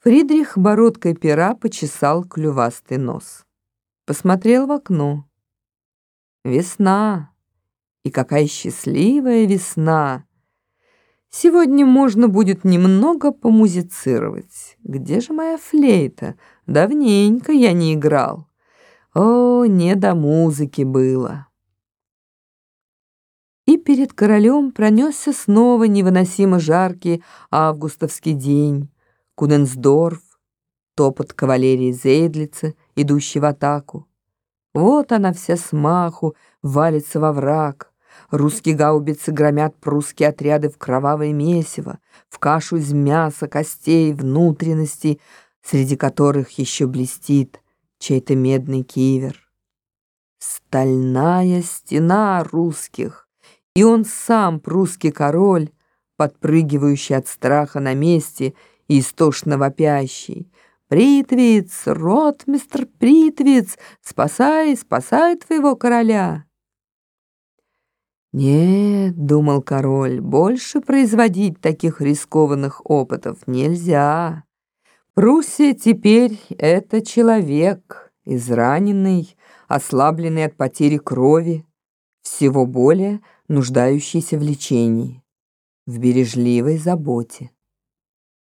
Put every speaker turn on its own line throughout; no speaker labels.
Фридрих бородкой пера почесал клювастый нос. Посмотрел в окно. Весна. И какая счастливая весна. Сегодня можно будет немного помузицировать. Где же моя флейта? Давненько я не играл. О, не до музыки было. И перед королем пронесся снова невыносимо жаркий августовский день. Куденсдорф, топот кавалерии Зейдлица, идущей в атаку. Вот она вся смаху, валится во враг. Русские гаубицы громят прусские отряды в кровавое месиво, в кашу из мяса, костей, внутренностей, среди которых еще блестит чей-то медный кивер. Стальная стена русских, и он сам, прусский король, подпрыгивающий от страха на месте истошно вопящий. «Притвиц, ротмистр Притвиц, спасай, спасай твоего короля!» «Нет, — думал король, — больше производить таких рискованных опытов нельзя. Пруссия теперь — это человек, израненный, ослабленный от потери крови, всего более нуждающийся в лечении, в бережливой заботе.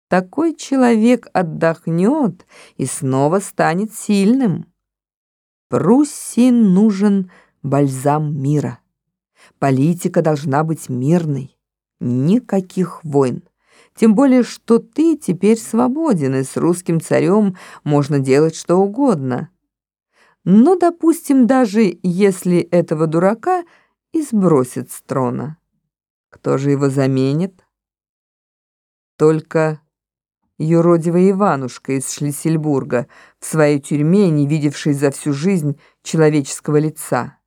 Такой человек отдохнет и снова станет сильным. Пруссии нужен бальзам мира. Политика должна быть мирной. Никаких войн. Тем более, что ты теперь свободен, и с русским царем можно делать что угодно. Но, допустим, даже если этого дурака и сбросит с трона. Кто же его заменит? Только юродивая Иванушка из Шлиссельбурга, в своей тюрьме, не видевший за всю жизнь человеческого лица.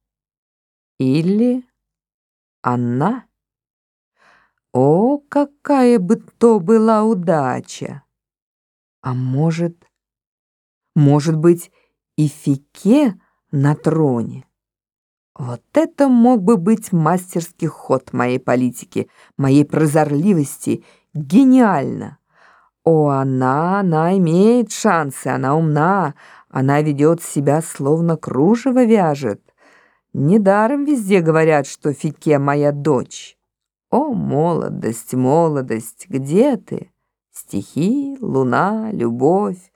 Или она? О, какая бы то была удача! А может, может быть, и Фике на троне? Вот это мог бы быть мастерский ход моей политики, моей прозорливости, гениально. О, она, она имеет шансы, она умна, она ведет себя словно кружево вяжет. Недаром везде говорят, что Фике моя дочь. О, молодость, молодость, где ты? Стихи, луна, любовь,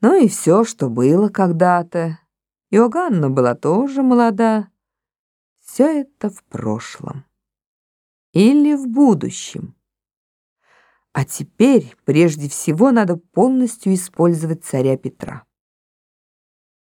ну и все, что было когда-то. Иоганна была тоже молода. Все это в прошлом. Или в будущем. А теперь прежде всего надо полностью использовать царя Петра.